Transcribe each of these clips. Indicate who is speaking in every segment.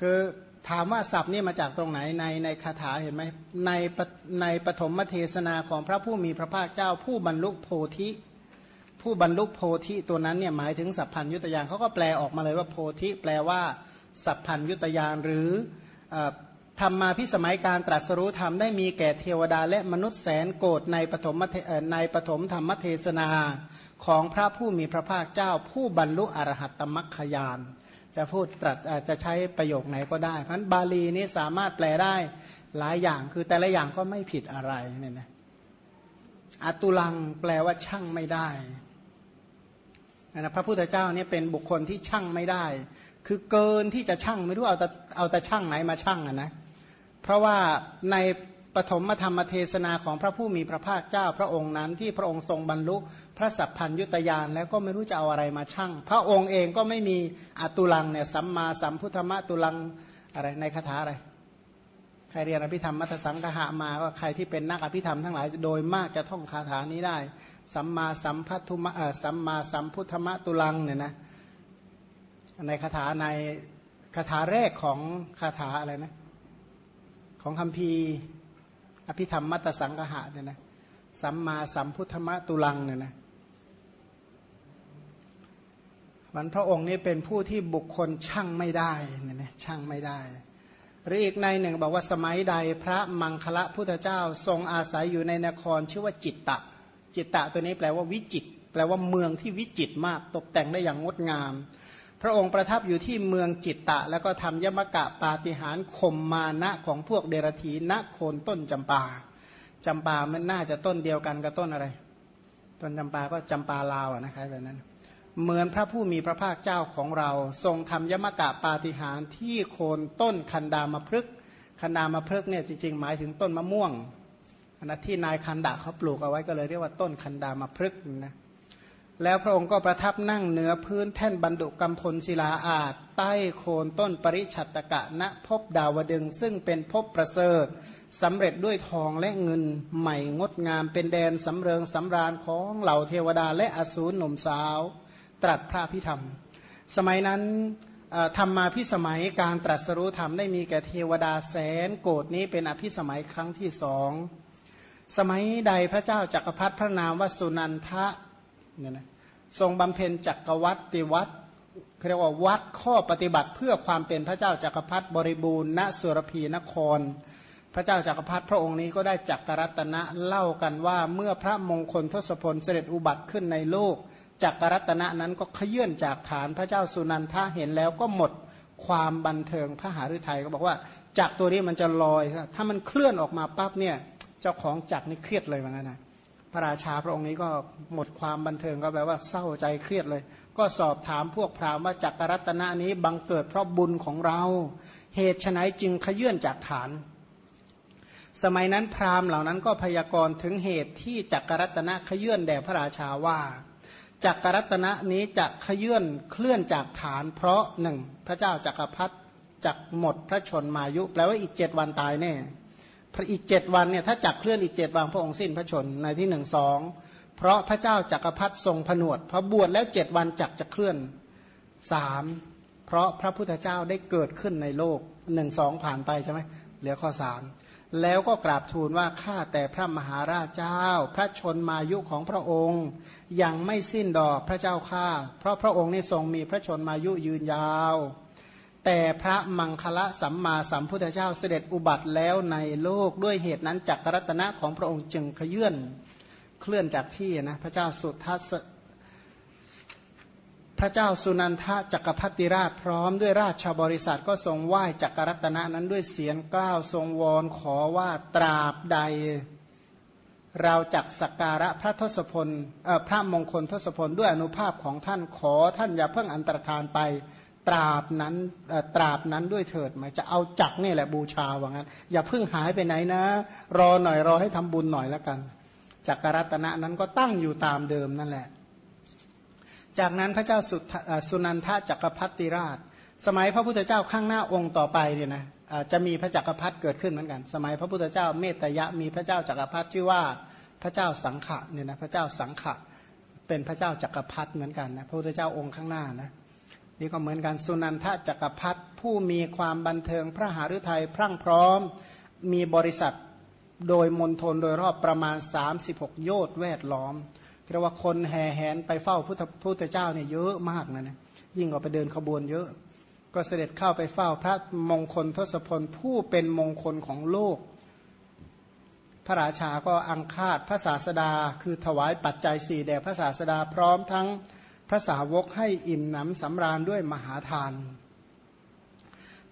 Speaker 1: คือถามว่าศัพท์นี่มาจากตรงไหนในในคาถาเห็นไหมในในปฐมเทศนาของพระผู้มีพระภาคเจ้าผู้บรรลุโพธิ ผู้บรรลุโพธิตัวนั้นเนี่ยหมายถึงสัพพัญยุตยานเขาก็แปลออกมาเลยว่าโพธิแปลว่าสัพพัญยุตยานหรือธรรมมาพิสมัยการตรัสรู้ธรรมได้มีแก่เทวดาและมนุษย์แสนโกรธในปฐมในปฐมธรรมเทศนาของพระผู้มีพระภาคเจ้าผู้บรรลุอรหัตตมัคคยาน จะพูดตรัสจะใช้ประโยคไหนก็ได้เพราะบาลีนี้สามารถแปลได้หลายอย่างคือแต่ละอย่างก็ไม่ผิดอะไรเนี่ยนะอตุลังแปลว่าช่างไม่ได้นะพระพุทธเจ้าเนี่ยเป็นบุคคลที่ช่างไม่ได้ คือเกินที่จะช่างไม่รู้เอาแต่เอาแต่ช่างไหนมาช่างอะนะเพราะว่าใน ปฐมธรรมเทศนาของพระผู้มีพระภาคเจ้าพระองค์นั้นที่พระองค์ทรงบรรลุพระสัพพัญยุตยานแล้วก็ไม่รู้จะเอาอะไรมาชั่ง พระองค์เองก็ไม่มีอตุลังเนี่ยสัมมาสัมพุทธมะตุลังอะไรในคาถาอะไรใครเรียนอภิธรรมมัทสังกหะมาก็ใครที่เป็นนักอภิธรรมทั้งหลายโดยมากจะท่องคาถานี้ได้ สัมมาสัมพัทธุมะสัมมาสัมพุทธมะตุลังเนี่ยนะในคาถาในคาถาแรกของคาถาอะไรนะของคำพี อภิธรรมมัตสังกหะเนี่ยนะสัมมาสัมพุทธมะตุลังเนี่ยนะมันพระองค์นี้เป็นผู้ที่บุคคลช่างไม่ได้เนี่ยนะช่างไม่ได้ หรืออีกในหนึ่งบอกว่าสมัยใดพระมังคละพุทธเจ้าทรงอาศัยอยู่ในนครชื่อว่าจิตตะ จิตตะตัวนี้แปลว่าวิจิต แปลว่าเมืองที่วิจิตมากตกแต่งได้อย่างงดงาม ระองค์ประทับอยู่ที่เมืองจิตตะ แล้วก็ทำยมกะปาฏิหารข่มมานะของพวกเดรธีณโคนต้นจำปาจำปามันน่าจะต้นเดียวกันกับต้นอะไร ต้นจำปาก็จำปาลาวนะครับแบบนั้น เหมือนพระผู้มีพระภาคเจ้าของเรา ทรงทำยมกะปาฏิหารที่โคนต้นคันดามพฤกคันดามพฤกเนี่ยจริง ๆ หมายถึงต้นมะม่วงนะที่นายคันดาเขาปลูกเอาไว้ก็เลยเรียกว่าต้นคันดามพฤกนะ แล้วพระองค์ก็ประทับนั่งเหนือพื้นแท่นบรรดุกรรมพลศิลาอาจ ใต้โคนต้นปริชัตตกะณพบดาวดึง ซึ่งเป็นพบประเสริฐสำเร็จด้วยทองและเงินใหม่งดงามเป็นแดนสำเริงสำราญของเหล่าเทวดาและอสูรหนุ่มสาว ตรัสพระพิธรรม สมัยนั้นธรรมมาพิสมัยการตรัสรู้ธรรมได้มีแก่เทวดาแสนโกรดนี้เป็นอภิสมัยครั้งที่สองสมัยใดพระเจ้าจักรพรรดิพระนามวสุนันทะ เนี่ยนะทรงบำเพ็ญจักกรวัติวัดเรียกว่าวัดข้อปฏิบัติเพื่อความเป็นพระเจ้าจักรพรรดิบริบูรณ์ณสุรพีนคร พระเจ้าจักรพรรดิพระองค์นี้ก็ได้จักกรัตนะเล่ากันว่าเมื่อพระมงคลทศพลเสด็จอุบัติขึ้นในโลกจักกรัตนะนั้นก็ขยื่นจากฐานพระเจ้าสุนันทาเห็นแล้วก็หมดความบันเทิงพระหฤทัยก็บอกว่าจักตัวนี้มันจะลอย ถ้ามันเคลื่อนออกมาปั๊บเนี่ยเจ้าของจักนี่เครียดเลยเหมือนกันนะ พระราชาพระองค์นี้ก็หมดความบันเทิงก็แปลว่าเศร้าใจเครียดเลย ก็สอบถามพวกพราหมณ์ว่าจักรรัตนะนี้บังเกิดเพราะบุญของเรา เหตุไฉนจึงขยื่นจากฐาน สมัยนั้นพราหมณ์เหล่านั้นก็พยากรณ์ถึงเหตุที่จักรรัตนะขยื่นแด่พระราชาว่าจักรรัตนะนี้จะขยื่นเคลื่อนจากฐาน เพราะหนึ่งพระเจ้าจักรพรรดิจักหมดพระชนมายุแปลว่าอีกเจ็ดวันตายแน่ พระอีกเจ็ดวันเนี่ยถ้าจักเคลื่อนอีกเจ็ดวันพระองค์สิ้นพระชนในที่หนึ่งสองเพราะพระเจ้าจักรพรรดิทรงผนวดพอบวชแล้วเจ็ดวันจักจะเคลื่อนสามเพราะพระพุทธเจ้าได้เกิดขึ้นในโลกหนึ่งสองผ่านไปใช่ไหมเหลือข้อสามแล้วก็กราบทูลว่าข้าแต่พระมหาราชเจ้า พระชนมายุของพระองค์ ยังไม่สิ้นดอกพระเจ้าข้าเพราะพระองค์ในทรงมีพระชนมายุยืนยาว แต่พระมังคละสัมมาสัมพุทธเจ้าเสด็จอุบัติแล้วในโลกด้วยเหตุนั้นจักรรัตนะของพระองค์จึงขยื่นเคลื่อนจากที่นะพระเจ้าสุทัศพระเจ้าสุนันทะจักรพัติราชพร้อมด้วยราชบริษัทก็ทรงไหว้จักรรัตนะนั้นด้วยเสียงกล้าวทรงวอนขอว่าตราบใด เราจักสักการะพระทศพลพระมงคลทศพลด้วยอนุภาพของท่านขอท่านอย่าเพิ่งอันตรธานไป ตราบนั้นตราบนั้นด้วยเถิดหมายจะเอาจักนี่แหละบูชาว่างั้น อย่าเพิ่งหายไปไหนนะ รอหน่อยรอให้ทำบุญหน่อยแล้วกันจักรรัตนะนั้นก็ตั้งอยู่ตามเดิมนั่นแหละ จากนั้นพระเจ้าสุสุนันทจักรพัติราช สมัยพระพุทธเจ้าข้างหน้าองค์ต่อไปเนี่ยนะจะมีพระจักรพรรดิเกิดขึ้นเหมือนกัน สมัยพระพุทธเจ้าเมตยะมีพระเจ้าจักรพรรดิชื่อว่าพระเจ้าสังขะเนี่ยนะพระเจ้าสังขะเป็นพระเจ้าจักรพรรดิเหมือนกันนะพระพุทธเจ้าองค์ข้างหน้านะ นี่ก็เหมือนกันสุนันทจักรพรรดิผู้มีความบันเทิงพระหฤทัยพรั่งพร้อมมีบริษัทโดยมณฑลโดยรอบประมาณ 36 โยชน์แวดล้อมเรียกว่าคนแห่แหนไปเฝ้าพุทธพุทธเจ้าเนี่ยเยอะมากนะนะยิ่งกว่าไปเดินขบวนเยอะ ก็เสด็จเข้าไปเฝ้าพระมงคลทศพลผู้เป็นมงคลของโลก พระราชาก็อังคาดพระศาสดา คือถวายปัจจัยสี่แด่พระศาสดาพร้อมทั้ง พระสาวกให้อิ่มหนำสำราญด้วยมหาทาน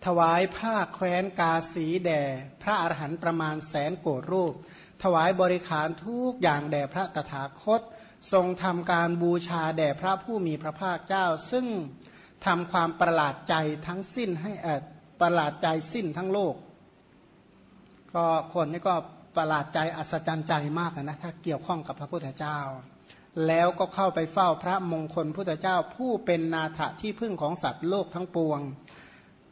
Speaker 1: ถวายผ้าแคว้นกาสีแด่พระอรหันต์ประมาณแสนโกรรูป ถวายบริขารทุกอย่างแด่พระตถาคต ทรงทำการบูชาแด่พระผู้มีพระภาคเจ้า ซึ่งทำความประหลาดใจทั้งสิ้นให้อประหลาดใจสิ้นทั้งโลก ก็คนนี้ก็ประหลาดใจอัศจรรย์ใจมากนะถ้าเกี่ยวข้องกับพระพุทธเจ้า แล้วก็เข้าไปเฝ้าพระมงคลพุทธเจ้าผู้เป็นนาถที่พึ่งของสัตว์โลกทั้งปวง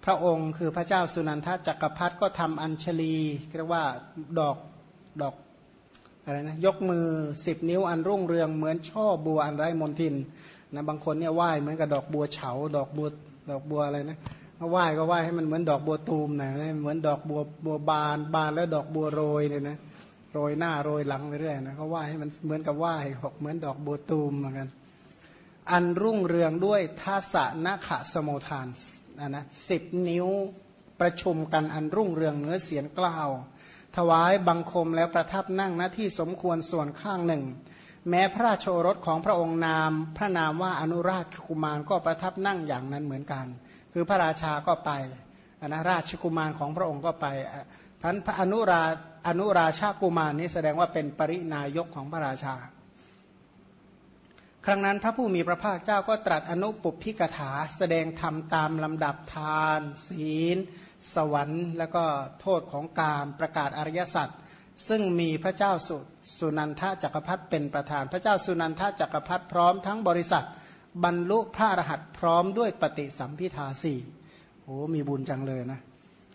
Speaker 1: พระองค์คือพระเจ้าสุนันทจักรพรรดิก็ทำอัญชลีเรียกว่าดอกดอกอะไรนะยกมือสิบนิ้วอันรุ่งเรืองเหมือนช่อบัวอันไร้มนทินนะบางคนเนี่ยไหว้เหมือนกับดอกบัวเฉา ดอกบัวดอกบัวอะไรนะไหว้ก็ไหว้ให้มันเหมือนดอกบัวตูมนะเหมือนดอกบัวบัวบานบานแล้วดอกบัวโรยเนี่ยนะ โรยหน้าโรยหลังไปเรื่อยนะเขาว่าให้มันเหมือนกับว่าให้หกเหมือนดอกโบตูมเหมือนกัน อันรุ่งเรืองด้วยทัศนะขะสมุทานนะสิบนิ้วประชุมกันอันรุ่งเรืองเนื้อเสียงกล่าว ถวายบังคมแล้วประทับนั่งหน้าที่สมควรส่วนข้างหนึ่ง แม้พระราชโอรสของพระองค์นาม พระนามว่าอนุราชกุมารก็ประทับนั่งอย่างนั้นเหมือนกัน คือพระราชาก็ไป นะราชกุมารของพระองค์ก็ไปพันพระอนุราอนุราชากุมารนี้แสดงว่าเป็นปรินายกของพระราชา ครั้งนั้นพระผู้มีพระภาคเจ้าก็ตรัสอนุปุพิกถาแสดงธรรมตามลำดับทาน ศีล สวรรค์ แล้วก็โทษของกามประกาศอริยสัจซึ่งมีพระเจ้าสุสุนันทจักรพรรดิเป็นประธาน พระเจ้าสุนันทจักรพรรดิพร้อมทั้งบริษัท บรรลุพระอรหัตพร้อมด้วยปฏิสัมพิทาสี่ อ้มีบุญจังเลยนะ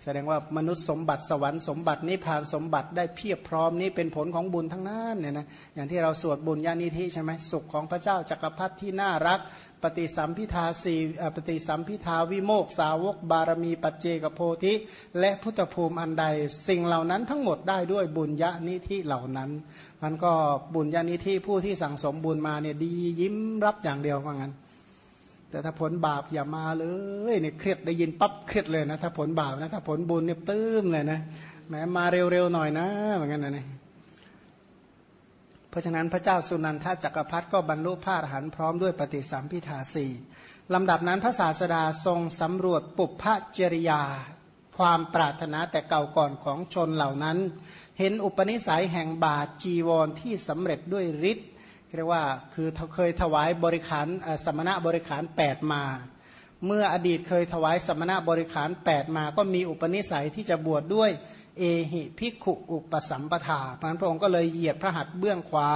Speaker 1: แสดงว่ามนุษย์สมบัติสวรรค์สมบัตินิพพานสมบัติได้เพียบพร้อมนี้เป็นผลของบุญทั้งนั้นเนี่ยนะอย่างที่เราสวดบุญญาณิธิใช่ไหมสุขของพระเจ้าจักรพรรดิที่น่ารัก ปฏิสัมพิทาสีปฏิสัมพิทาวิโมกสาวกบารมีปัจเจกโพธิ และพุทธภูมิอันใด สิ่งเหล่านั้นทั้งหมดได้ด้วยบุญญาณิธิเหล่านั้น มันก็บุญญาณิธิผู้ที่สั่งสมบุญมาเนี่ยดียิ้มรับอย่างเดียวว่างั้น แต่ถ้าผลบาปอย่ามาเลยเนี่ยเครียดได้ยินปั๊บเครียดเลยนะถ้าผลบาปนะถ้าผลบุญเนี่ยตื้มเลยนะแม้มาเร็วๆหน่อยนะเหมือนกันนะนี่เพราะฉะนั้นพระเจ้าสุนันทจักรพรรดิก็บรรลุพระอรหันต์พร้อมด้วยปฏิสัมพิทาสี่ลำดับนั้นพระศาสดาทรงสำรวจปุพพจริยา ความปรารถนาแต่เก่าก่อนของชนเหล่านั้น เห็นอุปนิสัยแห่งบาทจีวรที่สำเร็จด้วยฤทธิ์ เรียกว่าคือเคยถวายบริขารสมณะบริขาร 8 มา เมื่ออดีตเคยถวายสมณะบริขาร 8 มา ก็มีอุปนิสัยที่จะบวชดด้วยเอหิภิกขุอุปสัมปทาพระพระองค์ก็เลยเหยียดพระหัตถ์เบื้องขวา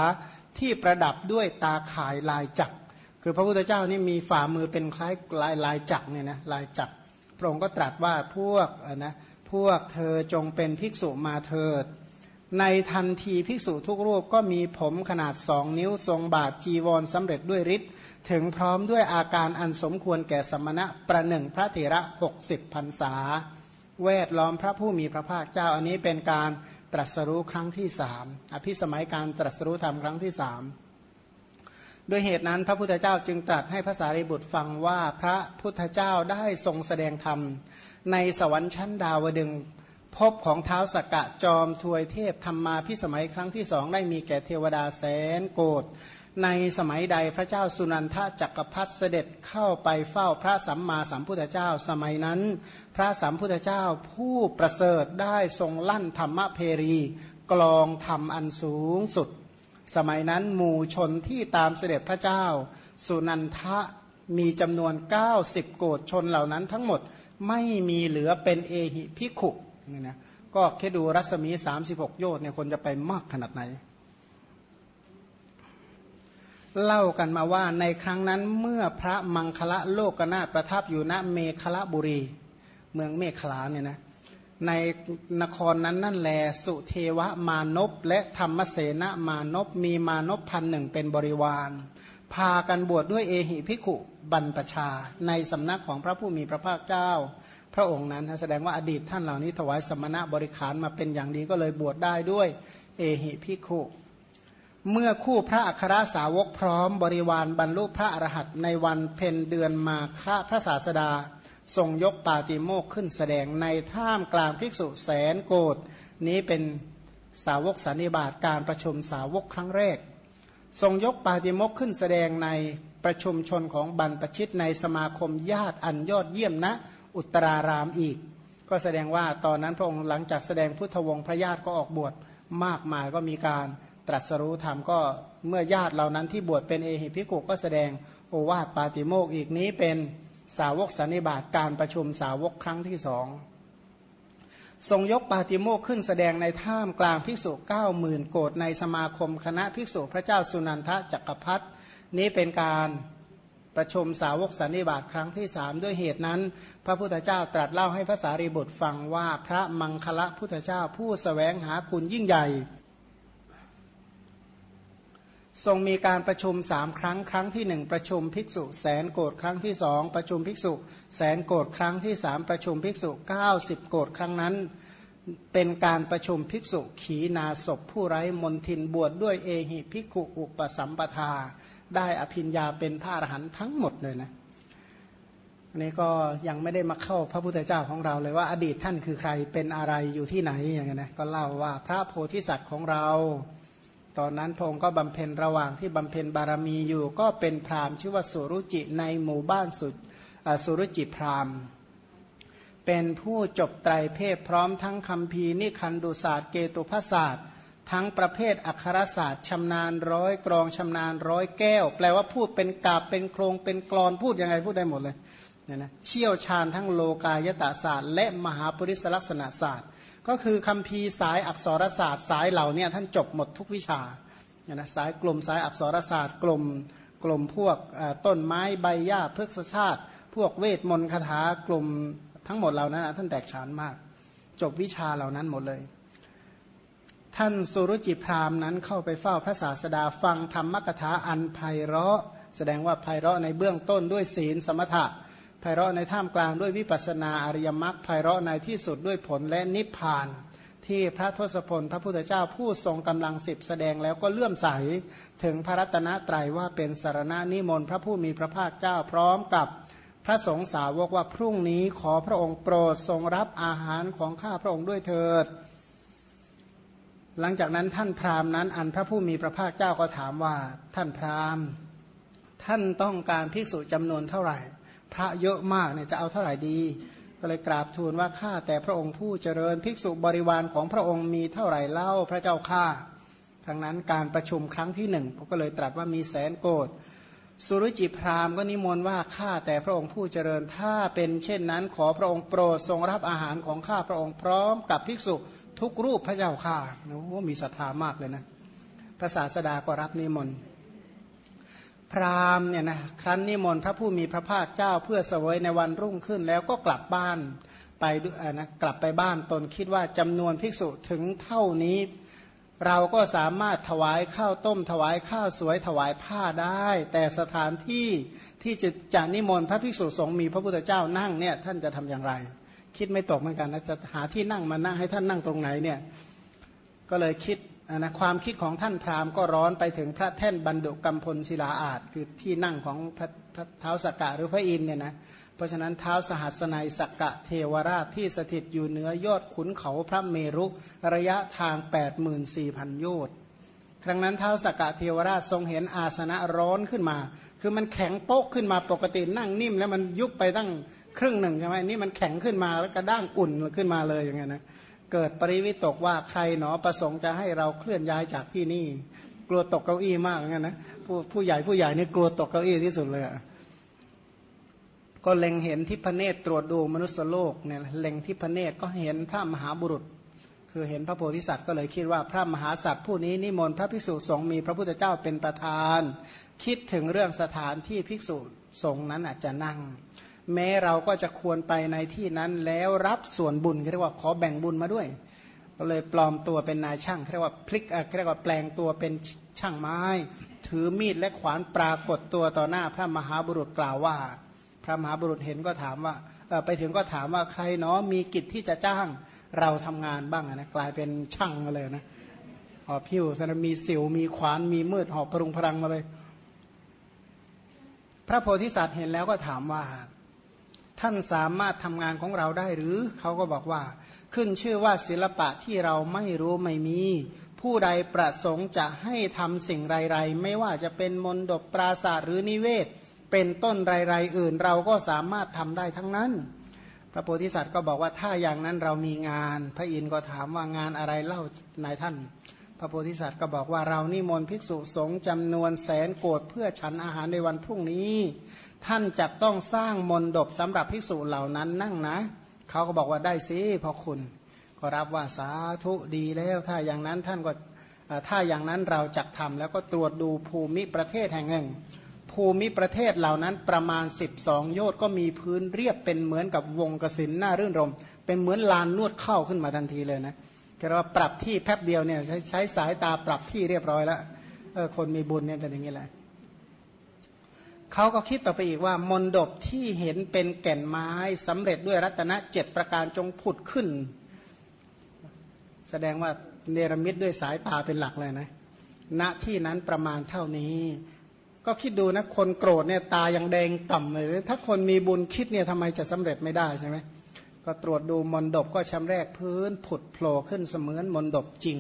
Speaker 1: ที่ประดับด้วยตาข่ายลายจักคือพระพุทธเจ้านี่มีฝ่ามือเป็นคล้ายลายลายจักเนี่ยนะลายจักพระองค์ก็ตรัสว่าพวกนะพวกเธอจงเป็นภิกษุมาเถิด ในทันทีภิกษุทุกรูปก็มีผมขนาดสองนิ้วทรงบาทจีวรสำเร็จด้วยฤทธิ์ถึงพร้อมด้วยอาการอันสมควรแก่สมณะประหนึ่งพระเถระหกสิบพรรษาแวดล้อมพระผู้มีพระภาคเจ้าอันนี้เป็นการตรัสรู้ครั้งที่สามอภิสมัยการตรัสรู้ธรรมครั้งที่สามด้วยเหตุนั้นพระพุทธเจ้าจึงตรัสให้ภาษาริบุตรฟังว่าพระพุทธเจ้าได้ทรงแสดงธรรมในสวรรค์ชั้นดาวดึง พบของเท้าสกกะจอมทวยเทพธรรมมาพิสมัยครั้งที่สองได้มีแก่เทวดาแสนโกรธในสมัยใดพระเจ้าสุนันทจักรพรรดิเสด็จเข้าไปเฝ้าพระสัมมาสัมพุทธเจ้าสมัยนั้น พระสัมพุทธเจ้าผู้ประเสริฐได้ทรงลั่นธรรมเพรี กลองธรรมอันสูงสุด สมัยนั้นหมู่ชนที่ตามเสด็จพระเจ้า สุนันทะมีจำนวน 90 โกดชนเหล่านั้นทั้งหมดไม่มีเหลือเป็นเอหิพิขุ นี่นะก็แค่ดูรัศมี 36 โยชน์เนี่ยคนจะไปมากขนาดไหน เล่ากันมาว่าในครั้งนั้นเมื่อพระมังคละโลกนาประทับอยู่ณเมฆละบุรี เมืองเมฆลาเนี่ยนะในนครนั้นนั่นแลสุเทวมานพและธรรมเสนมานพมีมานพพันหนึ่งเป็นบริวาร พากันบวชดด้วยเอหิพิขุบันปชา ในสำนักของพระผู้มีพระภาคเจ้า พระองค์นั้นแสดงว่าอดีตท่านเหล่านี้ถวายสมณะบริขารมาเป็นอย่างดีก็เลยบวชได้ด้วยเอหิพิขุเมื่อคู่พระอัครสาวกพร้อมบริวารบรรลุพระอรหันต์ในวันเพ็ญเดือนมาฆะพระศาสดา ทรงยกปาติโมกขึ้นแสดงในท่ามกลางภิกษุแสนโกดนี้เป็นสาวกสันนิบาตการประชุมสาวกครั้งแรก ทรงยกปาติโมกขึ้นแสดงในประชุมชนของบรรพชิตในสมาคมญาติอันยอดเยี่ยมนะ อุตรารามอีก ก็แสดงว่าตอนนั้นพระองค์หลังจากแสดงพุทธวงศ์พระญาติก็ออกบวชมากมายก็มีการตรัสรู้ธรรมก็เมื่อญาติเหล่านั้นที่บวชเป็นเอหิพิกุก็แสดงโอวาทปาติโมกอีกนี้เป็นสาวกสันนิบาตการประชุมสาวกครั้งที่สองทรงยกปาติโมกขึ้นแสดงในท่ามกลางภิกษุเก้าหมื่นโกดในสมาคมคณะภิกษุพระเจ้าสุนันทจักรพรรดินี้เป็นการ ประชุมสาวกสันนิบาตครั้งที่สามด้วยเหตุนั้น พระพุทธเจ้าตรัสเล่าให้พระสารีบุตรฟังว่าพระมังคละพุทธเจ้าผู้สแสวงหาคุณยิ่งใหญ่ ทรงมีการประชุมสามครั้งครั้งที่หนึ่งประชุมภิกษุแสนโกรธครั้งที่สองประชุมภิกษุแสนโกรธครั้งที่สามประชุมภิกษุเก้าสิบโกรธครั้งนั้นเป็นการประชุมภิกษุขีนาศพผู้ไร้มนทินบวชดด้วยเอหิภิกขุอุปสัมปทา ได้อภิญญาเป็นพระอรหันต์ทั้งหมดเลยนะอันี่ก็ยังไม่ได้มาเข้าพระพุทธเจ้าของเราเลยว่าอดีตท่านคือใครเป็นอะไรอยู่ที่ไหนอย่างเงี้ยนะก็เล่าว่าพระโพธิสัตว์ของเรา ตอนนั้นพงก็บำเพ็ญระหว่างที่บำเพ็ญบารมีอยู่ ก็เป็นพราหมณ์ชื่อว่าสุรุจิในหมู่บ้านสุดสุรุจิพราหมณ์ เป็นผู้จบไตรเพศพร้อมทั้งคำพีนิคันดุศาสตร์เกตุพศาสตร์ ทั้งประเภทอักขรศาสตร์ชำนาญร้อยกรองชำนาญร้อยแก้ว แปลว่าพูดเป็นกาบเป็นโครงเป็นกรอนพูดยังไงพูดได้หมดเลยเนี่ยนะเชี่ยวชาญทั้งโลกายตาศาสตร์ และมหาปริศลักษณะศาสตร์ ก็คือคำพีสายอักษรศาสตร์ สายเหล่านี้ท่านจบหมดทุกวิชานะสายกลุ่มสายอักษรศาสตร์ กลุ่มกลุ่มพวกต้นไม้ใบหญ้าพฤกษชาติ พวกเวทมนต์คาถากลุ่มทั้งหมดเหล่านั้นท่านแตกฉานมาก จบวิชาเหล่านั้นหมดเลย ท่านสุรุจิพรามนั้นเข้าไปเฝ้าพระศาสดาฟังธรรมกถาอันไพเราะ แสดงว่าไพเราะในเบื้องต้นด้วยศีลสมถะไพเราะในท่ามกลางด้วยวิปัสนาอริยมรรคไพเราะในที่สุดด้วยผลและนิพพาน ที่พระทศพลพระพุทธเจ้าผู้ทรงกำลังสิบแสดงแล้วก็เลื่อมใส ถึงพระรัตนตรัยว่าเป็นสารณะนิมนต์พระผู้มีพระภาคเจ้าพร้อมกับพระสงฆ์สาวกว่าพรุ่งนี้ขอพระองค์โปรดทรงรับอาหารของข้าพระองค์ด้วยเถิด หลังจากนั้นท่านพราหมณ์นั้น อันพระผู้มีพระภาคเจ้าก็ถามว่าท่านพราหมณ์ ท่านต้องการภิกษุจำนวนเท่าไหร่ พระเยอะมากเนี่ยจะเอาเท่าไหร่ดี ก็เลยกราบทูลว่าข้าแต่พระองค์ผู้เจริญภิกษุบริวารของพระองค์มีเท่าไหร่เล่าพระเจ้าข้าทั้งนั้นการประชุมครั้งที่หนึ่งก็เลยตรัสว่ามีแสนโกด สุรุจิพราหมณ์ก็นิมนต์ว่าข้าแต่พระองค์ผู้เจริญถ้าเป็นเช่นนั้นขอพระองค์โปรดทรงรับอาหารของข้าพระองค์พร้อมกับภิกษุทุกรูปพระเจ้าข้าโอ้มีศรัทธามากเลยนะพระศาสดาก็รับนิมนต์พราหมณ์เนี่ยนะครั้นนิมนต์พระผู้มีพระภาคเจ้าเพื่อเสวยในวันรุ่งขึ้นแล้วก็กลับบ้านไปนะกลับไปบ้านตนคิดว่าจำนวนภิกษุถึงเท่านี้ เราก็สามารถถวายข้าวต้ม ถวายข้าวสวยถวายผ้าได้ แต่สถานที่ที่จะจะนิมนต์พระภิกษุสงฆ์มีพระพุทธเจ้านั่งเนี่ยท่านจะทำอย่างไร คิดไม่ตกเหมือนกันนะจะหาที่นั่งมานั่งให้ท่านนั่งตรงไหนเนี่ยก็เลยคิดนะความคิดของท่านพราหมณ์ก็ร้อนไปถึงพระแท่นบรรดุกรรมพลศิลาอาจคือที่นั่งของพระเท้าสกกะหรือพระอินเนี่ยนะ เพราะฉะนั้นเท้าสหัสนัยสักกะเทวราชที่สถิตอยู่เหนือยอดขุนเขาพระเมรุระยะทาง 84,000 โยชน์ครั้งนั้นเท้าสกกะเทวราชทรงเห็นอาสนะร้อนขึ้นมา คือมันแข็งโป๊กขึ้นมาปกตินั่งนิ่ม แล้วมันยุบไปตั้งครึ่งหนึ่งใช่ไหมนี่มันแข็งขึ้นมาแล้วกระด้างอุ่นขึ้นมาเลยอย่างเงี้ยนะเกิดปริวิตกว่าใครหนอประสงค์จะให้เราเคลื่อนย้ายจากที่นี่ กลัวตกเก้าอี้มากเหมือนนนะผู้ผู้ใหญ่ผู้ใหญ่นี่กลัวตกเก้าอี้ที่สุดเลย ก็เล็งเห็นที่พระเนตรตรวจดูมนุษยโลกเนี่ยเล็งที่พระเนตรก็เห็นพระมหาบุรุษ คือเห็นพระโพธิสัตว์ก็เลยคิดว่าพระมหาสัตว์ผู้นี้นิมนต์พระภิกษุสงฆ์มีพระพุทธเจ้าเป็นประธาน คิดถึงเรื่องสถานที่ภิกษุสงฆ์นั้นอาจจะนั่ง แม้เราก็จะควรไปในที่นั้นแล้วรับส่วนบุญเรียกว่าขอแบ่งบุญมาด้วยก็เลยปลอมตัวเป็นนายช่างเรียกว่าพลิกเรียกว่าแปลงตัวเป็นช่างไม้ ถือมีดและขวานปรากฏตัวต่อหน้าพระมหาบุรุษกล่าวว่า พระมหาบุรุษเห็นก็ถามว่าไปถึงก็ถามว่าใครเนาะมีกิจที่จะจ้างเราทำงานบ้างนะกลายเป็นช่างมาเลยนะหอบผิวสนมีสิวมีขวานมีมืดหอบปรุงพลังมาเลย พระโพธิสัตว์เห็นแล้วก็ถามว่า ท่านสามารถทำงานของเราได้หรือเขาก็บอกว่า ขึ้นชื่อว่าศิลปะที่เราไม่รู้ไม่มี ผู้ใดประสงค์จะให้ทำสิ่งไรๆ ไม่ว่าจะเป็นมนดบปราศาสตร์หรือนิเวศ เป็นต้นไรๆอื่น เราก็สามารถทำได้ทั้งนั้น พระโพธิสัตว์ก็บอกว่าถ้าอย่างนั้นเรามีงาน พระอินทร์ก็ถามว่างานอะไรเล่านายท่าน พระโพธิสัตว์ก็บอกว่าเรานิมนต์ภิกษุสงฆ์จำนวนแสนโกดเพื่อฉันอาหารในวันพรุ่งนี้ ท่านจะต้องสร้างมนดบสำหรับภิกษุเหล่านั้นนั่งนะเขาก็บอกว่าได้สิพอคุณ ก็รับว่าสาธุดีแล้ว ถ้าอย่างนั้นท่านก็ถ้าอย่างนั้นเราจักทำแล้วก็ตรวจดูภูมิประเทศแห่งหนึ่ง ภูมิประเทศเหล่านั้นประมาณ 12 โยชน์ก็มีพื้นเรียบเป็นเหมือนกับวงกสินหน้ารื่นรม เป็นเหมือนลานนวดเข้าขึ้นมาทันทีเลยนะแค่ว่าปรับที่แป๊บเดียวเนี่ยใช้ใช้สายตาปรับที่เรียบร้อยแล้วเออคนมีบุญเนี่ยเป็นอย่างนี้แหละเขาก็คิดต่อไปอีกว่ามนดบที่เห็นเป็นแก่นไม้สำเร็จด้วยรัตนะเจ็ดประการจงผุดขึ้น แสดงว่าเนรมิตด้วยสายตาเป็นหลักเลยนะณที่นั้นประมาณเท่านี้ ก็คิดดูนะคนโกรธเนี่ยตายังแดงต่ำเลย ถ้าคนมีบุญคิดเนี่ยทำไมจะสำเร็จไม่ได้ใช่ไหมก็ตรวจดูมนดบก็ชำแรกพื้นผุดโผล่ขึ้นเสมือนมนดบจริง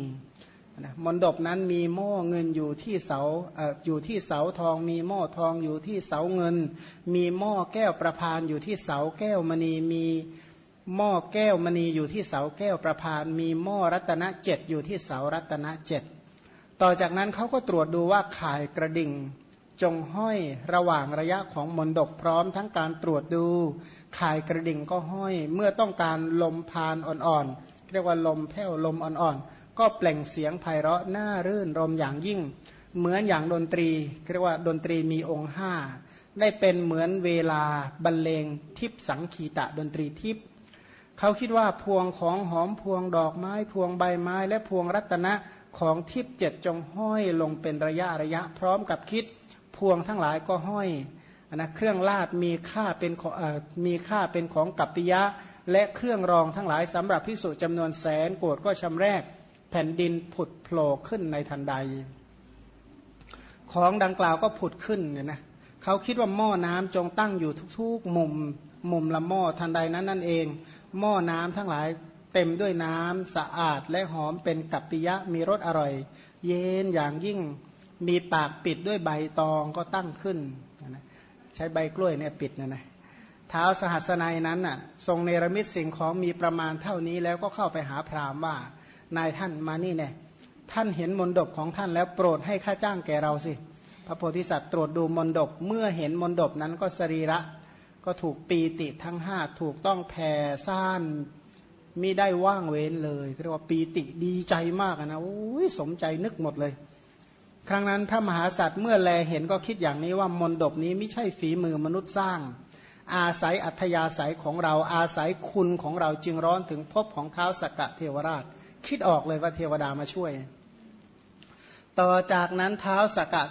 Speaker 1: นะมนดบนั้นมีหม้อเงินอยู่ที่เสาออยู่ที่เสาทอง มีหม้อทองอยู่ที่เสาเงิน มีหม้อแก้วประพานอยู่ที่เสาแก้วมณีมีหม้อแก้วมณีอยู่ที่เสาแก้วประพาน มีหม้อรัตนเจ็ดอยู่ที่เสารัตนเจ็ดต่อจากนั้นเขาก็ตรวจดูว่าข่ายกระดิ่ง จงห้อยระหว่างระยะของมนดกพร้อมทั้งการตรวจดูข่ายกระดิ่งก็ห้อยเมื่อต้องการลมพานอ่อนๆเรียกว่าลมแผ่วลมอ่อนๆ ก็เปล่งเสียงไพเราะน่ารื่นรมอย่างยิ่ง เหมือนอย่างดนตรีเรียกว่าดนตรีมีองค์ห้าได้เป็นเหมือนเวลาบรรเลงทิพสังคีตะดนตรีทิพเขาคิดว่าพวงของหอมพวงดอกไม้ พวงใบไม้ และพวงรัตนะของทิพเจ็ดจงห้อยลงเป็นระยะระยะพร้อมกับคิด พวงทั้งหลายก็ห้อยนะเครื่องลาดมีค่าเป็นมีค่าเป็นของกัปปิยะ และเครื่องรองทั้งหลายสำหรับพิสุจำนวนแสนโกดก็ชำแรกแผ่นดินผุดโผล่ขึ้นในทันใด ของดังกล่าวก็ผุดขึ้นเนี่ยนะเขาคิดว่าหม้อน้ำจงตั้งอยู่ทุกๆมุมมุมละหม้อทันใดนั้นนั่นเอง หม้อน้ำทั้งหลายเต็มด้วยน้ำสะอาดและหอมเป็นกัปปิยะมีรสอร่อย เย็นอย่างยิ่ง มีปากปิดด้วยใบตองก็ตั้งขึ้นนะใช้ใบกล้วยเนี่ยปิดนะนะเท้าสหัสนัยนั้นน่ะทรงเนรมิตสิ่งของมีประมาณเท่านี้แล้วก็เข้าไปหาพราหมณ์ว่านายท่านมานี่เนี่ยท่านเห็นมนดบของท่านแล้วโปรดให้ค่าจ้างแก่เราสิ พระโพธิสัตว์ตรวจดูมนดบเมื่อเห็นมนดบนั้นก็สรีระ ก็ถูกปีติทั้งห้าถูกต้องแผ่ซ่านมิได้ว่างเว้นเลยเรียกว่าปีติดีใจมากนะโอ้ยสมใจนึกหมดเลย ครั้งนั้นพระมหาสัตว์เมื่อแลเห็นก็คิดอย่างนี้ว่ามนดบนี้ไม่ใช่ฝีมือมนุษย์สร้าง อาศัยอัธยาศัยของเราอาศัยคุณของเราจึงร้อนถึงพบของเท้าสกกะเทวราช คิดออกเลยว่าเทวดามาช่วย ต่อจากนั้นเท้าสกกะ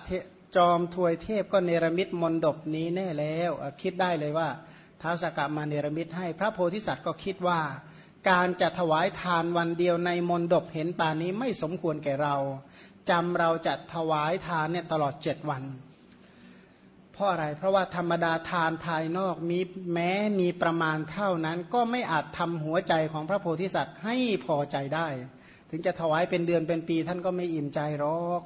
Speaker 1: จอมทวยเทพก็เนรมิตมนดบนี้แน่แล้วคิดได้เลยว่าเท้าสกกะมาเนรมิตให้พระโพธิสัตว์ก็คิดว่า การจะถวายทานวันเดียวในมนดบเห็นป่านนี้ไม่สมควรแก่เรา จำเราจะถวายทานเนี่ยตลอดเจ็ดวัน เพราะอะไร เพราะว่าธรรมดาทานภายนอกมีแม้มีประมาณเท่านั้นก็ไม่อาจทำหัวใจของพระโพธิสัตว์ให้พอใจได้ ถึงจะถวายเป็นเดือนเป็นปีท่านก็ไม่อิ่มใจหรอก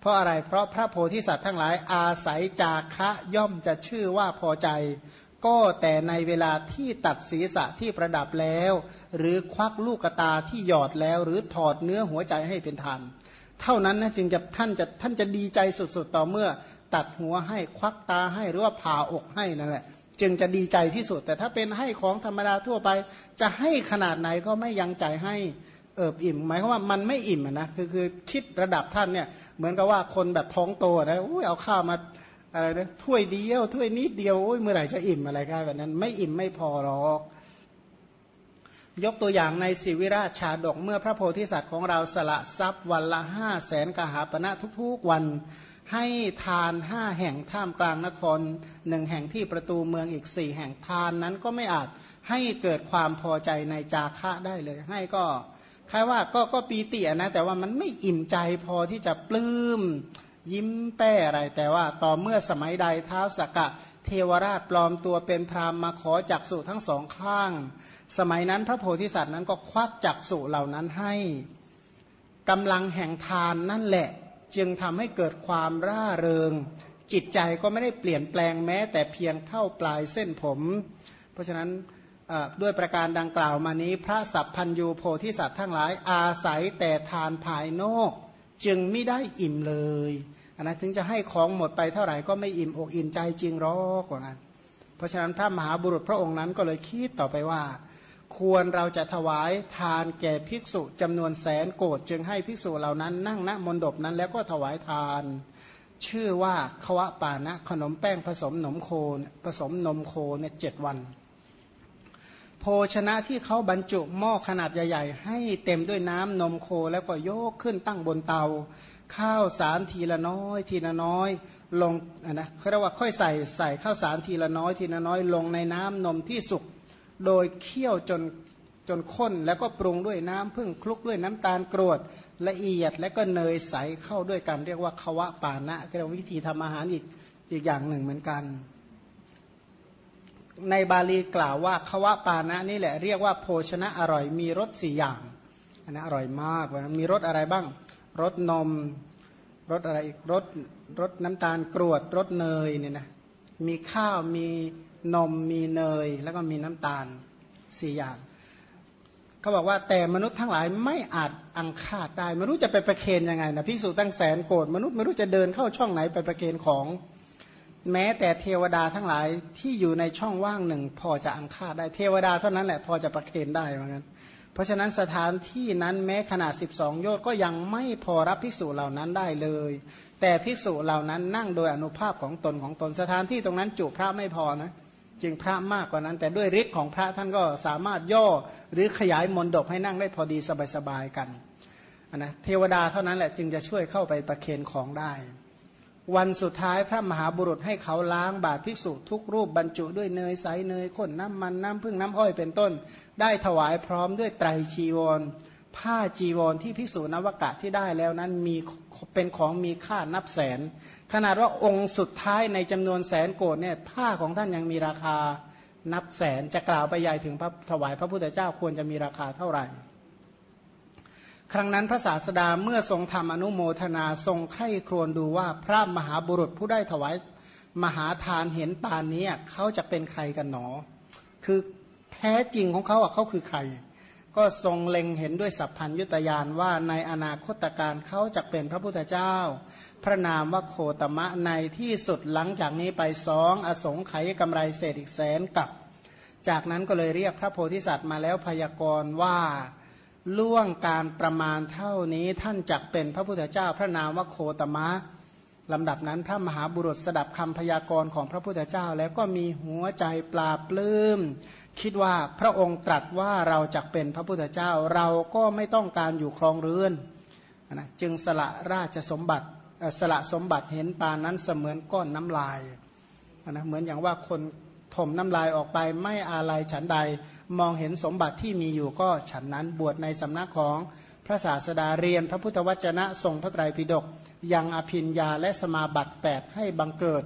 Speaker 1: เพราะอะไร เพราะพระโพธิสัตว์ทั้งหลายอาศัยจากคะย่อมจะชื่อว่าพอใจ ก็แต่ในเวลาที่ตัดศีรษะที่ประดับแล้ว หรือควักลูกตาที่หยอดแล้ว หรือถอดเนื้อหัวใจให้เป็นทาน เท่านั้นนะจึงจะท่านจะท่านจะดีใจสุดๆ ต่อเมื่อ ตัดหัวให้ควักตาให้หรือว่าผ่าอกให้นั่นแหละ จึงจะดีใจที่สุด แต่ถ้าเป็นให้ของธรรมดาทั่วไป จะให้ขนาดไหนก็ไม่ยังใจให้เอิบอิ่มหมายความว่ามันไม่อิ่มนะคือคือคิดระดับท่านเนี่ยเหมือนกับว่าคนแบบท้องโตนะอุ้ยเอาข้าวมาอะไรนะถ้วยเดียวถ้วยนิดเดียวอุ้ยเมื่อไหร่จะอิ่มอะไรกันแบบนั้น ไม่อิ่มไม่พอหรอก ยกตัวอย่างในสิวิราชชาดกเมื่อพระโพธิสัตว์ของเราสละทรัพย์วันละห้าแสนกหาปณะทุกๆวันให้ทานห้าแห่งท่ามกลางนครหนึ่งแห่งที่ประตูเมืองอีกสี่แห่งทานนั้นก็ไม่อาจให้เกิดความพอใจในจาคะได้เลย ให้ก็คล้ายว่าก็ก็ปีเตียนะ แต่ว่ามันไม่อิ่มใจพอที่จะปลื้มยิ้มแป้อะไร แต่ว่าต่อเมื่อสมัยใดเท้าสกกะ เทวราชปลอมตัวเป็นพรามมาขอจักสุทั้งสองข้าง สมัยนั้นพระโพธิสัตว์นั้นก็ควักจักสุเหล่านั้นให้กำลังแห่งทานนั่นแหละ จึงทำให้เกิดความร่าเริง จิตใจก็ไม่ได้เปลี่ยนแปลงแม้ แต่เพียงเท่าปลายเส้นผม เพราะฉะนั้นด้วยประการดังกล่าวมานี้ พระสัพพัญยูโพธิสัตว์ทั้งหลายอาศัยแต่ทานภายนอก จึงไม่ได้อิ่มเลย นนะถึงจะให้ของหมดไปเท่าไหร่ก็ไม่อิ่มอกอิ่มใจจริงหรอกว่างั้นเพราะฉะนั้นพระมหาบุรุษพระองค์นั้นก็เลยคิดต่อไปว่า ควรเราจะถวายทานแก่ภิกษุจำนวนแสนโกดจึงให้ภิกษุเหล่านั้น นั่งณมณฑปนั้นแล้วก็ถวายทาน ชื่อว่าควะปานะขนมแป้งผสมนมโคผสมนมโคเนี่ยเจ็ดวัน โภชนะที่เขาบรรจุหม้อขนาดใหญ่ ๆ ให้เต็มด้วยน้ำนมโคแล้วก็โยกขึ้นตั้งบนเตา ข้าวสารทีละน้อยทีละน้อยลงนะเขาเรียกว่าค่อยใส่ใส่ข้าวสารทีละน้อยทีละน้อยลงในน้ำนมที่สุกโดยเคี่ยวจนจนข้นแล้วก็ปรุงด้วยน้ำพึ่งคลุกด้วยน้ำตาลกรวดละเอียดและก็เนยใสเข้าด้วยกันเรียกว่าควะปานะเรียกวิธีทำอาหารอีกอีกอย่างหนึ่งเหมือนกัน ในบาลีกล่าวว่าควะปานะนี่แหละเรียกว่าโภชนะอร่อยมีรสสี่อย่างอันนะอร่อยมากมีรสอะไรบ้าง รสนมรสอะไรอีกรสรสน้ำตาลกรวดรสเนยเนี่ยนะมีข้าวมีนมมีเนย แล้วก็มีน้ำตาลสี่อย่างเขาบอกว่าแต่มนุษย์ทั้งหลายไม่อาจอังคาดได้มนุษย์จะไปประเคนยังไงนะพิสูจตั้งแสนโกรธมนุษย์ไม่รู้จะเดินเข้าช่องไหนไปประเคนของ แม้แต่เทวดาทั้งหลายที่อยู่ในช่องว่างหนึ่ง พอจะอังคาดได้เทวดาเท่านั้นแหละพอจะประเคนได้เหมือนกัน เพราะฉะนั้นสถานที่นั้นแม้ขนาด 12 โยชน์ก็ยังไม่พอรับภิกษุเหล่านั้นได้เลย แต่ภิกษุเหล่านั้นนั่งโดยอนุภาพของตนของตนสถานที่ตรงนั้นจุพระไม่พอนะจึงพระมากกว่านั้น แต่ด้วยฤทธิ์ของพระท่านก็สามารถย่อหรือขยายมนดบให้นั่งได้พอดีสบายๆกันนะเทวดาเท่านั้นแหละจึงจะช่วยเข้าไปประเคนของได้ วันสุดท้ายพระมหาบุรุษให้เขาล้างบาตรภิกษุทุกรูปบรรจุด้วยเนยใสเนยข้นน้ำมันน้ำพึ่งน้ำอ้อยเป็นต้น ได้ถวายพร้อมด้วยไตรชีวร ผ้าจีวรที่ภิกษุนวกะที่ได้แล้วนั้นมีเป็นของมีค่านับแสน ขนาดว่าองค์สุดท้ายในจำนวนแสนโกดเนี่ยผ้าของท่านยังมีราคานับแสนจะกล่าวไปใหญ่ถึงพระถวายพระพุทธเจ้าควรจะมีราคาเท่าไหร่ ครั้งนั้นพระศาสดาเมื่อทรงทำอนุโมทนาทรงใคร่ครวญดูว่าพระมหาบุรุษผู้ได้ถวายมหาทานเห็นปานนี้เขาจะเป็นใครกันหนอ คือแท้จริงของเขาอะเขาคือใคร ก็ทรงเล็งเห็นด้วยสัพพัญยุตยานว่าในอนาคตการเขาจะเป็นพระพุทธเจ้า พระนามว่าโคตมะในที่สุดหลังจากนี้ไปสองอสงไขยกำไรเศษอีกแสนกับ จากนั้นก็เลยเรียกพระโพธิสัตว์มาแล้วพยากรณ์ว่า ล่วงการประมาณเท่านี้ท่านจักเป็นพระพุทธเจ้าพระนามว่าโคตมะลำดับนั้นพระมหาบุรุษสดับคำพยากรณ์ของพระพุทธเจ้าแล้วก็มีหัวใจปลาปลื้ม คิดว่าพระองค์ตรัสว่าเราจักเป็นพระพุทธเจ้าเราก็ไม่ต้องการอยู่ครองเรือนนะจึงสละราชสมบัติสละสมบัติเห็นปานนั้นเสมือนก้อนน้ำลายนะเหมือนอย่างว่าคน ถมน้ำลายออกไปไม่อาลัยฉันใด มองเห็นสมบัติที่มีอยู่ก็ฉันนั้นบวชในสำนักของพระศาสดาเรียน พระพุทธวจนะทรงพระไตรปิฎกยังอภินยาและสมาบัติ8ให้บังเกิด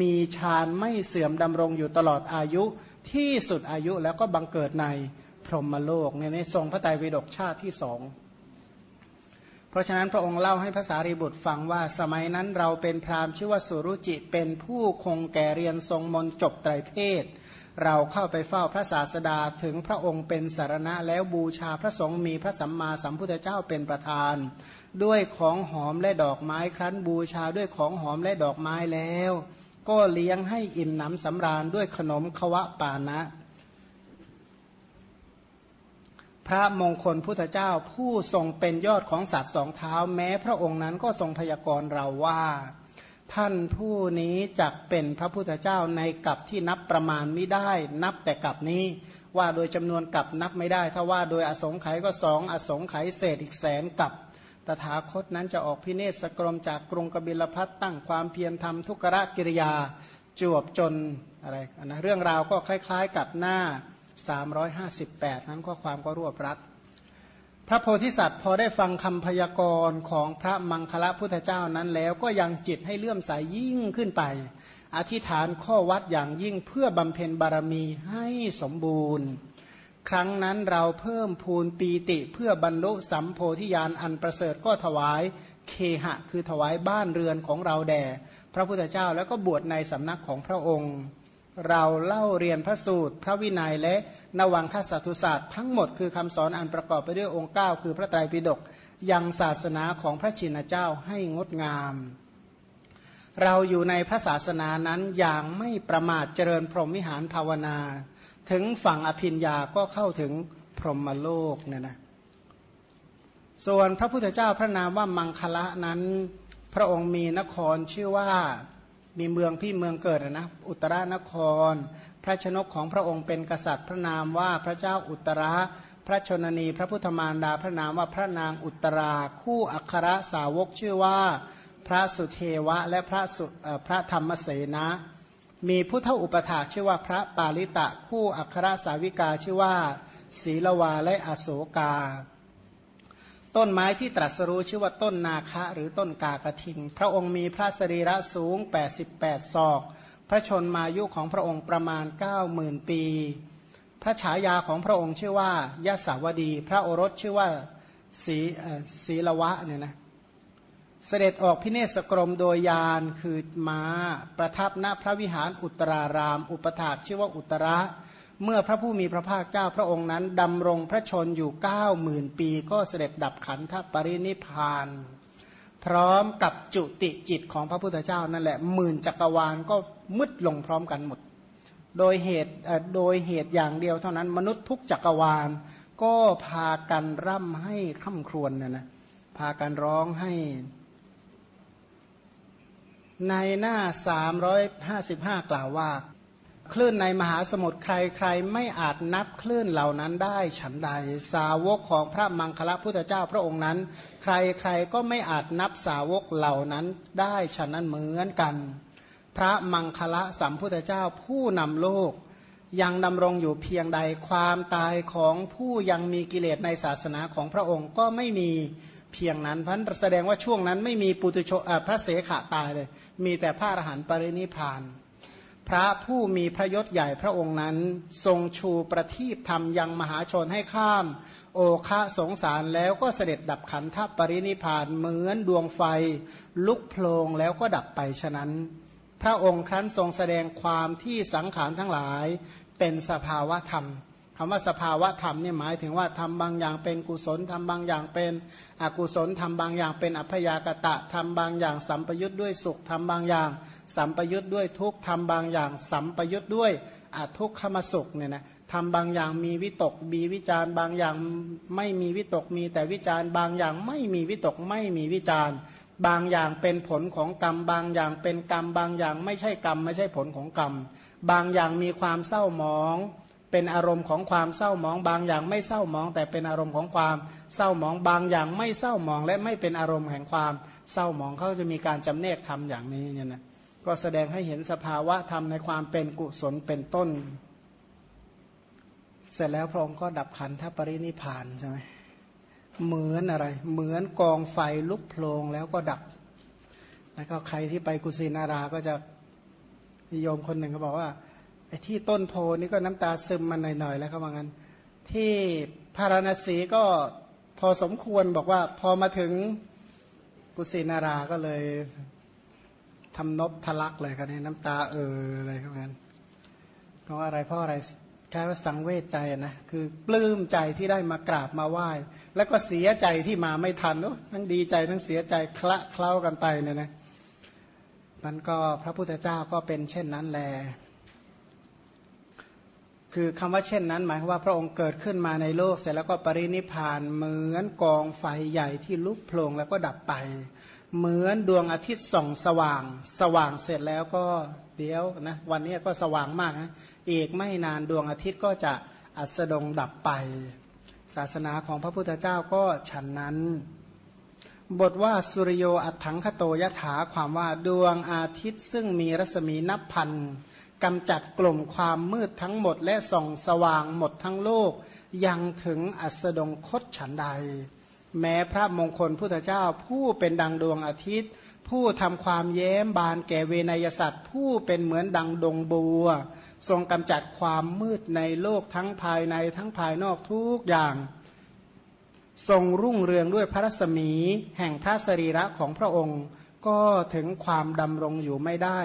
Speaker 1: มีฌานไม่เสื่อมดำรงอยู่ตลอดอายุที่สุดอายุแล้วก็บังเกิดในพรหมโลกเนี่ยในทรงพระไตรปิฎกชาติที่สอง เพราะฉะนั้นพระองค์เล่าให้ภาษารีบุตรฟังว่าสมัยนั้นเราเป็นพราหมณ์ชื่อว่าสุรุจิเป็นผู้คงแก่เรียนทรงมนจบไตรเพศ เราเข้าไปเฝ้าพระศาสดาถึงพระองค์เป็นสารณะแล้วบูชาพระสงฆ์มีพระสัมมาสัมพุทธเจ้าเป็นประธาน ด้วยของหอมและดอกไม้ครั้นบูชาด้วยของหอมและดอกไม้แล้ว ก็เลี้ยงให้อิ่มหนำสำราญด้วยขนมควะปานะ พระมงคลพุทธเจ้าผู้ทรงเป็นยอดของสัตว์สองเท้า แม้พระองค์นั้นก็ทรงพยากรณ์เราว่า ท่านผู้นี้จักเป็นพระพุทธเจ้าในกับที่นับประมาณไม่ได้ นับแต่กับนี้ ว่าโดยจำนวนกับนับไม่ได้ ถ้าว่าโดยอสงไขยก็สองอสงไขยเศษอีกแสนกับตถาคตนั้นจะออกพิเนศกรมจากกรุงกบิลพัทตั้งความเพียรทำทุกรกิริยาจวบจนอะไรนะเรื่องราวก็คล้าย ๆ กับหน้า 358 นั้นข้อความก็รวบรัดพระโพธิสัตว์พอได้ฟังคำพยากรณ์ของพระมังคละพุทธเจ้านั้นแล้วก็ยังจิตให้เลื่อมใสยยิ่งขึ้นไป อธิษฐานข้อวัดอย่างยิ่งเพื่อบำเพ็ญบารมีให้สมบูรณ์ ครั้งนั้นเราเพิ่มพูนปีติเพื่อบรรลุสัมโพธิญาณอันประเสริฐก็ถวายเคหะ คือถวายบ้านเรือนของเราแด่ พระพุทธเจ้าแล้วก็บวชในสำนักของพระองค์ เราเล่าเรียนพระสูตร พระวินัยและนวังคสัตุศาสตร์ทั้งหมดคือคำสอนอันประกอบไปด้วยองค์ 9 คือพระไตรปิฎกยังศาสนาของพระชินเจ้าให้งดงาม เราอยู่ในพระศาสนานั้นอย่างไม่ประมาทเจริญพรหมวิหารภาวนา ถึงฝั่งอภินญาก็เข้าถึงพรหมโลกเนี่ยนะส่วนพระพุทธเจ้าพระนามว่ามังคละนั้น พระองค์มีนครชื่อว่า มีเมืองพี่เมืองเกิดนะอุตรานคร พระชนกของพระองค์เป็นกษัตริย์พระนามว่าพระเจ้าอุตระพระชนนีพระพุทธมารดาพระนามว่าพระนางอุตราคู่อัครสาวกชื่อว่าพระสุเทวะและพระสุพระธรรมเสนะ มีพุทธอุปถาชื่อว่าพระปาลิตะคู่อัครสาวิกาชื่อว่าศีลวาและอโศกา ต้นไม้ที่ตรัสรู้ชื่อว่าต้นนาคะหรือต้นกากระทิง พระองค์มีพระสรีระสูง 88 ศอก พระชนมายุของพระองค์ประมาณ 90,000 ปี พระฉายาของพระองค์ชื่อว่ายะสาวดี พระโอรสชื่อว่าสีศีลวะเนี่ยนะเสด็จออกพิเนศกรมโดยยานคือมา้าประทับณพระวิหารอุตราราม อุปถากชื่อว่าอุตระ เมื่อพระผู้มีพระภาคเจ้าพระองค์นั้นดำรงพระชนอยู่เก้าหมื่นปี ก็เสด็จดับขันธปรินิพาน พร้อมกับจุติจิตของพระพุทธเจ้านั่นแหละหมื่นจักรวาลก็มืดลงพร้อมกันหมด โดยเหตุโดยเหตุอย่างเดียวเท่านั้น มนุษย์ทุกจักรวาล ก็พากันร่ำให้ค่ำครวญนะนะพากันร้องให้ ในหน้า 355 กล่าวว่า คลื่นในมหาสมุทรใครๆ ไม่อาจนับคลื่นเหล่านั้นได้ฉันใด สาวกของพระมังคละพุทธเจ้าพระองค์นั้น ใครๆก็ไม่อาจนับสาวกเหล่านั้นได้ฉันนั้นเหมือนกัน พระมังคละสัมพุทธเจ้าผู้นำโลก ยังดำรงอยู่เพียงใดความตายของผู้ยังมีกิเลสในศาสนาของพระองค์ก็ไม่มีเพียงนั้นพันแสดงว่าช่วงนั้นไม่มีปุตุชพระเสขะตายเลย มีแต่พระอรหันต์ปรินิพาน พระผู้มีพระยศใหญ่พระองค์นั้น ทรงชูประทีปธรรมยังมหาชนให้ข้าม โอคะสงสารแล้วก็เสด็จดับขันธปรินิพานเหมือนดวงไฟ ลุกโพลงแล้วก็ดับไปฉะนั้น พระองค์ครั้นทรงแสดงความที่สังขารทั้งหลายเป็นสภาวะธรรม คำว่าสภาวะธรรมเนี่ยหมายถึงว่าทำบางอย่างเป็นกุศลทำบางอย่างเป็นอกุศลทำบางอย่างเป็นอัพยากตะทำบางอย่างสัมปยุทธ์ด้วยสุขทำบางอย่าง สัมปยุทธ์ด้วยทุกข์ทำบางอย่าง สัมปยุทธ์ด้วยอทุกขมสุขเนี่ยนะทำบางอย่างมีวิตกมีวิจารบางอย่างไม่มีวิตกมีแต่วิจารบางอย่างไม่มีวิตกไม่มีวิจารบางอย่างเป็นผลของกรรม บางอย่างเป็นกรรม บางอย่างไม่ใช่กรรม ไม่ใช่ผลของกรรม บางอย่างมีความเศร้าหมอง เป็นอารมณ์ของความเศร้าหมองบางอย่างไม่เศร้าหมอง แต่เป็นอารมณ์ของความเศร้าหมองบางอย่างไม่เศร้าหมอง และไม่เป็นอารมณ์แห่งความเศร้าหมองเขาจะมีการจำเนกทำอย่างนี้เนี่ยนะก็แสดงให้เห็นสภาวะธรรมในความเป็นกุศลเป็นต้น เสร็จแล้วพระองค์ก็ดับขันธปรินิพานใช่ไหมเหมือนอะไร เหมือนกองไฟลุกโพลงแล้วก็ดับ แล้วก็ใครที่ไปกุสินาราก็จะนิยมคนหนึ่งเขาบอกว่า ไอ้ที่ต้นโพนี่ก็น้ำตาซึมมาหน่อยๆแล้วเขาว่างั้น ที่พาราณสีก็พอสมควรบอกว่าพอมาถึงกุสินาราก็เลยทำนบทะลักเลยกันน้ำตาเอออะไรเขาว่างั้นเพราะอะไรเพราะอะไรแค่ว่าสังเวชใจนะคือปลื้มใจที่ได้มากราบมาไหว้ แล้วก็เสียใจที่มาไม่ทันทั้งดีใจทั้งเสียใจคละเคล้ากันไปเนี่ยนะมันก็พระพุทธเจ้าก็เป็นเช่นนั้นแหละ คือคำว่าเช่นนั้น หมายความว่าพระองค์เกิดขึ้นมาในโลก เสร็จแล้วก็ปรินิพานเหมือนกองไฟใหญ่ที่ลุกโผล่แล้วก็ดับไป เหมือนดวงอาทิตย์ส่องสว่าง สว่างเสร็จแล้วก็เดี๋ยวนะวันนี้ก็สว่างมากนะอีกไม่นานดวงอาทิตย์ก็จะอัสดงดับไป ศาสนาของพระพุทธเจ้าก็ฉันนั้น บทว่าสุริโยอัถังคโตยถาความว่าดวงอาทิตย์ซึ่งมีรัศมีนับพัน กำจัดกลุ่มความมืดทั้งหมด และส่องสว่างหมดทั้งโลก ยังถึงอัสดงคตฉันใด แม้พระมงคลพุทธเจ้าผู้เป็นดังดวงอาทิตย์ ผู้ทำความแย้มบานแก่เวนยสัตว์ ผู้เป็นเหมือนดังดงบัว ทรงกำจัดความมืดในโลกทั้งภายในทั้งภายนอกทุกอย่าง ทรงรุ่งเรืองด้วยพระรัศมีแห่งพระสรีระของพระองค์ก็ถึงความดำรงอยู่ไม่ได้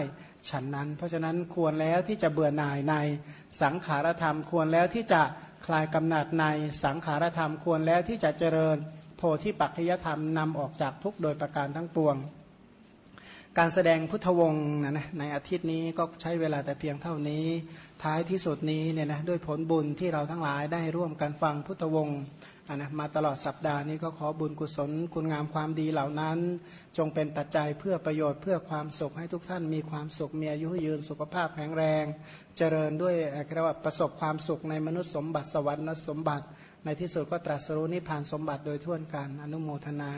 Speaker 1: ฉันนั้น เพราะฉะนั้นควรแล้วที่จะเบื่อหน่ายในสังขารธรรม ควรแล้วที่จะคลายกำหนัดในสังขารธรรม ควรแล้วที่จะเจริญ โพธิปัจจยธรรมนำออกจากทุกโดยประการทั้งปวง การแสดงพุทธวงศ์นะนะในอาทิตย์นี้ก็ใช้เวลาแต่เพียงเท่านี้ ท้ายที่สุดนี้เนี่ยนะด้วยผลบุญที่เราทั้งหลายได้ร่วมกันฟังพุทธวงศ์ นะมาตลอดสัปดาห์นี้ก็ขอบุญกุศลคุณงามความดีเหล่านั้น จงเป็นปัจจัยเพื่อประโยชน์เพื่อความสุขให้ทุกท่านมีความสุขมีอายุยืนสุขภาพแข็งแรง เจริญด้วยเรียกว่าประสบความสุขในมนุษย์สมบัติสวรรค์สมบัติ ในที่สุดก็ตรัสรู้นิพพานสมบัติโดยทั่วกันอนุโมทนา